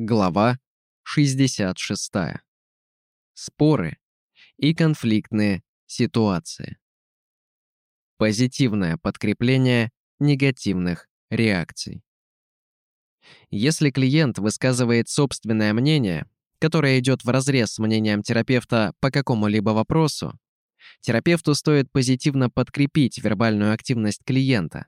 Глава 66. Споры и конфликтные ситуации. Позитивное подкрепление негативных реакций. Если клиент высказывает собственное мнение, которое идет вразрез с мнением терапевта по какому-либо вопросу, терапевту стоит позитивно подкрепить вербальную активность клиента,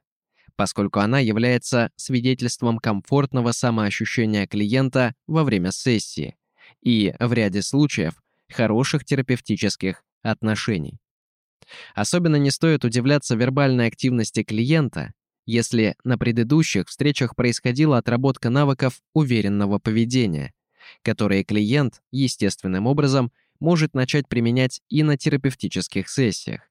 поскольку она является свидетельством комфортного самоощущения клиента во время сессии и, в ряде случаев, хороших терапевтических отношений. Особенно не стоит удивляться вербальной активности клиента, если на предыдущих встречах происходила отработка навыков уверенного поведения, которые клиент естественным образом может начать применять и на терапевтических сессиях.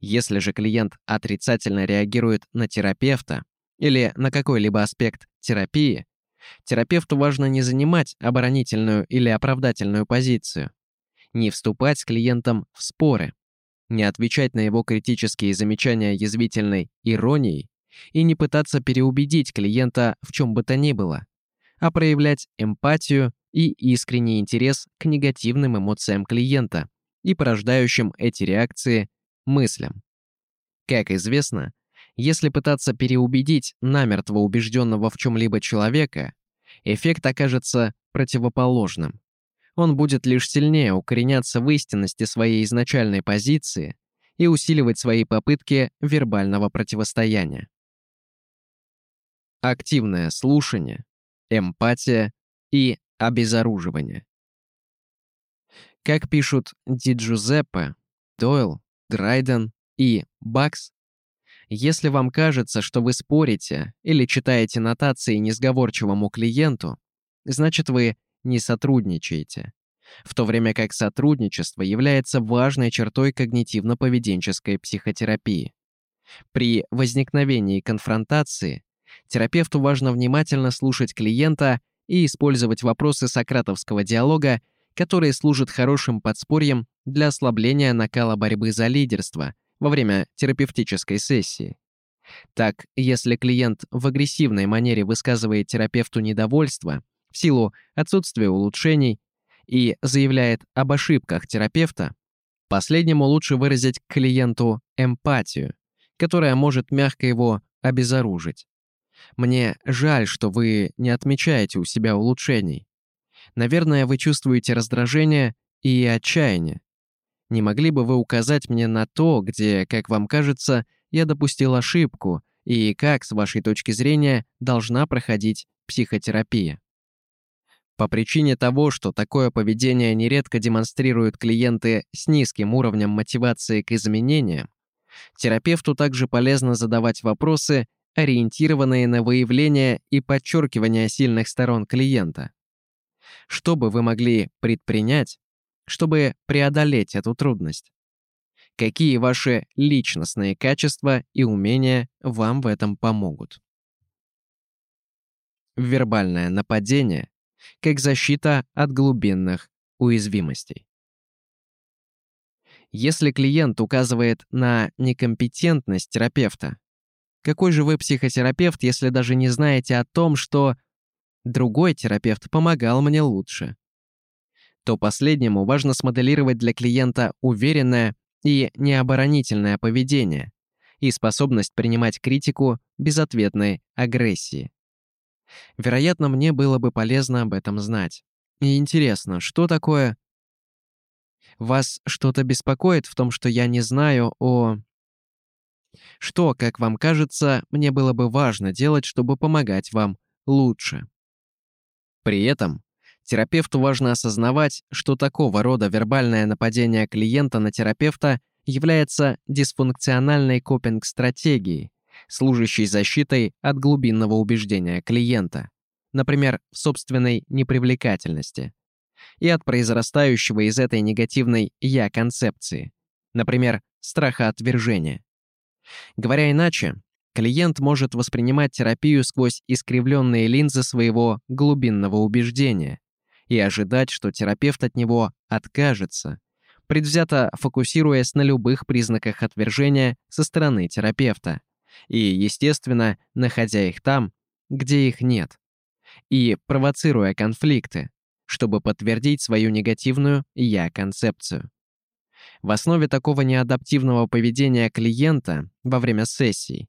Если же клиент отрицательно реагирует на терапевта или на какой-либо аспект терапии, терапевту важно не занимать оборонительную или оправдательную позицию, не вступать с клиентом в споры, не отвечать на его критические замечания язвительной иронией и не пытаться переубедить клиента в чем бы то ни было, а проявлять эмпатию и искренний интерес к негативным эмоциям клиента и порождающим эти реакции мыслям. Как известно, если пытаться переубедить намертво убежденного в чем-либо человека, эффект окажется противоположным. Он будет лишь сильнее укореняться в истинности своей изначальной позиции и усиливать свои попытки вербального противостояния. Активное слушание, эмпатия и обезоруживание. Как пишут Ди Джузеппе, Дойл, Драйден и Бакс, если вам кажется, что вы спорите или читаете нотации несговорчивому клиенту, значит вы не сотрудничаете, в то время как сотрудничество является важной чертой когнитивно-поведенческой психотерапии. При возникновении конфронтации терапевту важно внимательно слушать клиента и использовать вопросы сократовского диалога, которые служат хорошим подспорьем для ослабления накала борьбы за лидерство во время терапевтической сессии. Так, если клиент в агрессивной манере высказывает терапевту недовольство в силу отсутствия улучшений и заявляет об ошибках терапевта, последнему лучше выразить клиенту эмпатию, которая может мягко его обезоружить. Мне жаль, что вы не отмечаете у себя улучшений. Наверное, вы чувствуете раздражение и отчаяние. Не могли бы вы указать мне на то, где, как вам кажется, я допустил ошибку, и как, с вашей точки зрения, должна проходить психотерапия? По причине того, что такое поведение нередко демонстрируют клиенты с низким уровнем мотивации к изменениям, терапевту также полезно задавать вопросы, ориентированные на выявление и подчеркивание сильных сторон клиента. Что бы вы могли предпринять, чтобы преодолеть эту трудность? Какие ваши личностные качества и умения вам в этом помогут? Вербальное нападение как защита от глубинных уязвимостей. Если клиент указывает на некомпетентность терапевта, какой же вы психотерапевт, если даже не знаете о том, что другой терапевт помогал мне лучше? То последнему важно смоделировать для клиента уверенное и необоронительное поведение и способность принимать критику без ответной агрессии. Вероятно, мне было бы полезно об этом знать. И интересно, что такое... Вас что-то беспокоит в том, что я не знаю о... Что, как вам кажется, мне было бы важно делать, чтобы помогать вам лучше? При этом терапевту важно осознавать, что такого рода вербальное нападение клиента на терапевта является дисфункциональной копинг-стратегией, служащей защитой от глубинного убеждения клиента, например, в собственной непривлекательности, и от произрастающего из этой негативной «я-концепции», например, страха отвержения. Говоря иначе, клиент может воспринимать терапию сквозь искривленные линзы своего глубинного убеждения и ожидать, что терапевт от него откажется, предвзято фокусируясь на любых признаках отвержения со стороны терапевта и, естественно, находя их там, где их нет. и провоцируя конфликты, чтобы подтвердить свою негативную «я-концепцию». В основе такого неадаптивного поведения клиента во время сессий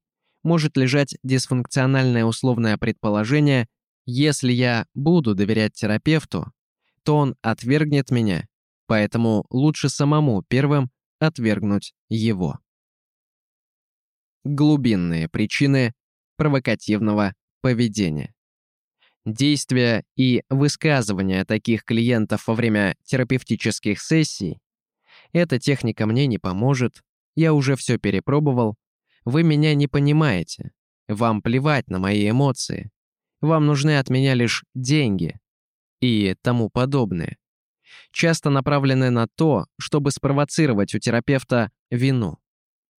может лежать дисфункциональное условное предположение «если я буду доверять терапевту, то он отвергнет меня, поэтому лучше самому первым отвергнуть его». Глубинные причины провокативного поведения. Действия и высказывания таких клиентов во время терапевтических сессий «эта техника мне не поможет», «я уже все перепробовал», «вы меня не понимаете», «вам плевать на мои эмоции», «вам нужны от меня лишь деньги» и тому подобное. Часто направлены на то, чтобы спровоцировать у терапевта вину,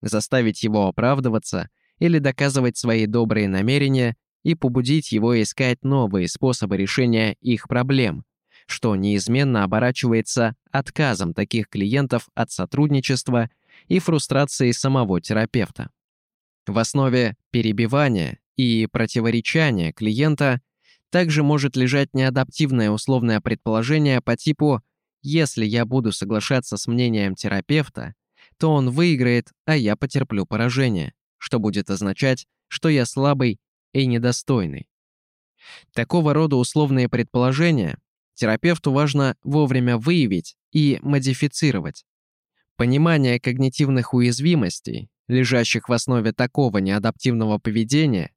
заставить его оправдываться или доказывать свои добрые намерения и побудить его искать новые способы решения их проблем, что неизменно оборачивается отказом таких клиентов от сотрудничества и фрустрацией самого терапевта. В основе перебивания и противоречания клиента также может лежать неадаптивное условное предположение по типу «если я буду соглашаться с мнением терапевта, то он выиграет, а я потерплю поражение», что будет означать, что я слабый и недостойный. Такого рода условные предположения терапевту важно вовремя выявить и модифицировать. Понимание когнитивных уязвимостей, лежащих в основе такого неадаптивного поведения,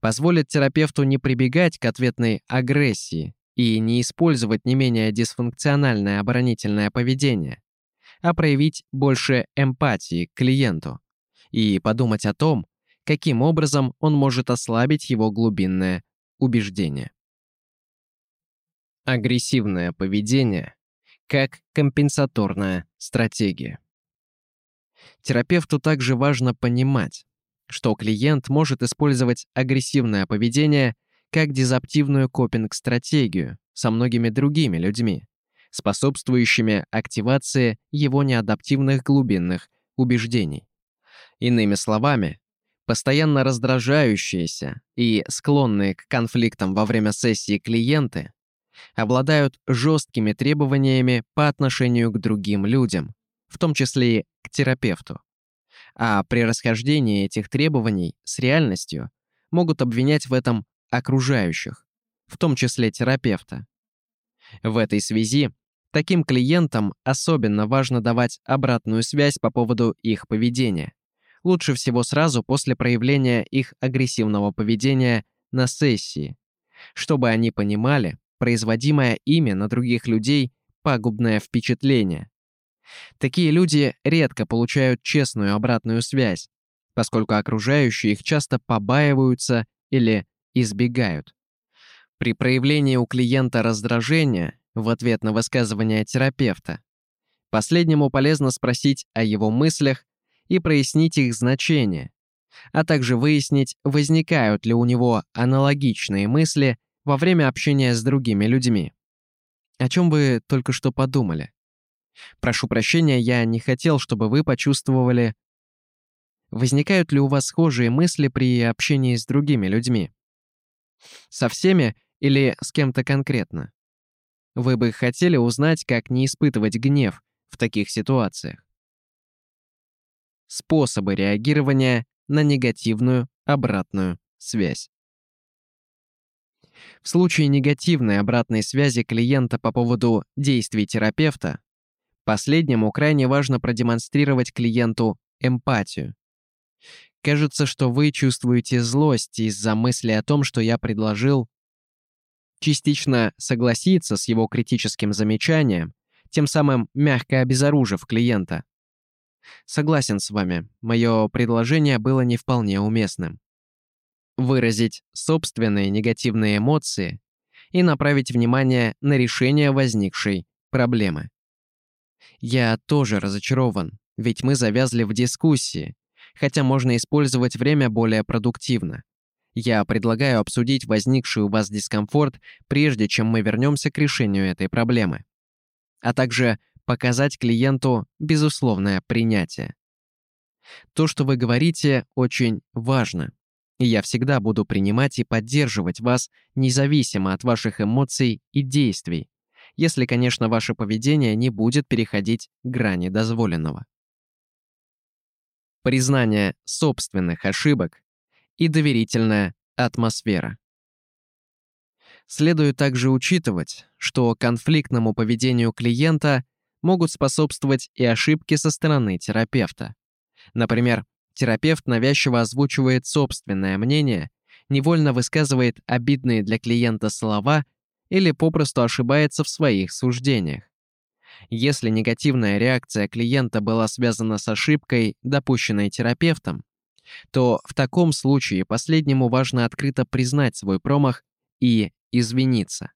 позволит терапевту не прибегать к ответной агрессии и не использовать не менее дисфункциональное оборонительное поведение, а проявить больше эмпатии к клиенту и подумать о том, каким образом он может ослабить его глубинное убеждение. Агрессивное поведение как компенсаторная стратегия. Терапевту также важно понимать, что клиент может использовать агрессивное поведение как дезаптивную копинг-стратегию со многими другими людьми, способствующими активации его неадаптивных глубинных убеждений. Иными словами, Постоянно раздражающиеся и склонные к конфликтам во время сессии клиенты обладают жесткими требованиями по отношению к другим людям, в том числе к терапевту. А при расхождении этих требований с реальностью могут обвинять в этом окружающих, в том числе терапевта. В этой связи таким клиентам особенно важно давать обратную связь по поводу их поведения лучше всего сразу после проявления их агрессивного поведения на сессии, чтобы они понимали производимое ими на других людей пагубное впечатление. Такие люди редко получают честную обратную связь, поскольку окружающие их часто побаиваются или избегают. При проявлении у клиента раздражения в ответ на высказывание терапевта, последнему полезно спросить о его мыслях и прояснить их значение, а также выяснить, возникают ли у него аналогичные мысли во время общения с другими людьми. О чем вы только что подумали? Прошу прощения, я не хотел, чтобы вы почувствовали... Возникают ли у вас схожие мысли при общении с другими людьми? Со всеми или с кем-то конкретно? Вы бы хотели узнать, как не испытывать гнев в таких ситуациях? способы реагирования на негативную обратную связь. В случае негативной обратной связи клиента по поводу действий терапевта, последнему крайне важно продемонстрировать клиенту эмпатию. Кажется, что вы чувствуете злость из-за мысли о том, что я предложил частично согласиться с его критическим замечанием, тем самым мягко обезоружив клиента. Согласен с вами, мое предложение было не вполне уместным. Выразить собственные негативные эмоции и направить внимание на решение возникшей проблемы. Я тоже разочарован, ведь мы завязли в дискуссии, хотя можно использовать время более продуктивно. Я предлагаю обсудить возникший у вас дискомфорт, прежде чем мы вернемся к решению этой проблемы. А также показать клиенту безусловное принятие. То, что вы говорите, очень важно. И я всегда буду принимать и поддерживать вас независимо от ваших эмоций и действий, если, конечно, ваше поведение не будет переходить грани дозволенного. Признание собственных ошибок и доверительная атмосфера. Следует также учитывать, что конфликтному поведению клиента могут способствовать и ошибки со стороны терапевта. Например, терапевт навязчиво озвучивает собственное мнение, невольно высказывает обидные для клиента слова или попросту ошибается в своих суждениях. Если негативная реакция клиента была связана с ошибкой, допущенной терапевтом, то в таком случае последнему важно открыто признать свой промах и извиниться.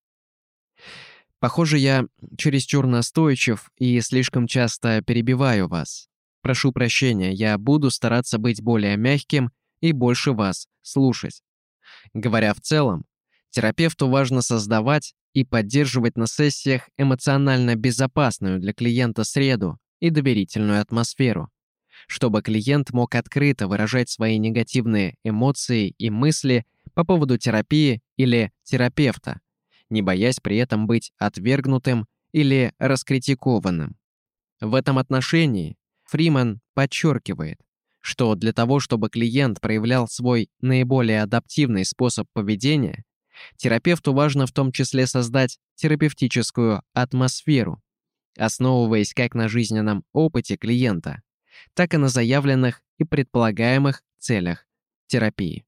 Похоже, я чересчур настойчив и слишком часто перебиваю вас. Прошу прощения, я буду стараться быть более мягким и больше вас слушать. Говоря в целом, терапевту важно создавать и поддерживать на сессиях эмоционально безопасную для клиента среду и доверительную атмосферу, чтобы клиент мог открыто выражать свои негативные эмоции и мысли по поводу терапии или терапевта, не боясь при этом быть отвергнутым или раскритикованным. В этом отношении Фриман подчеркивает, что для того, чтобы клиент проявлял свой наиболее адаптивный способ поведения, терапевту важно в том числе создать терапевтическую атмосферу, основываясь как на жизненном опыте клиента, так и на заявленных и предполагаемых целях терапии.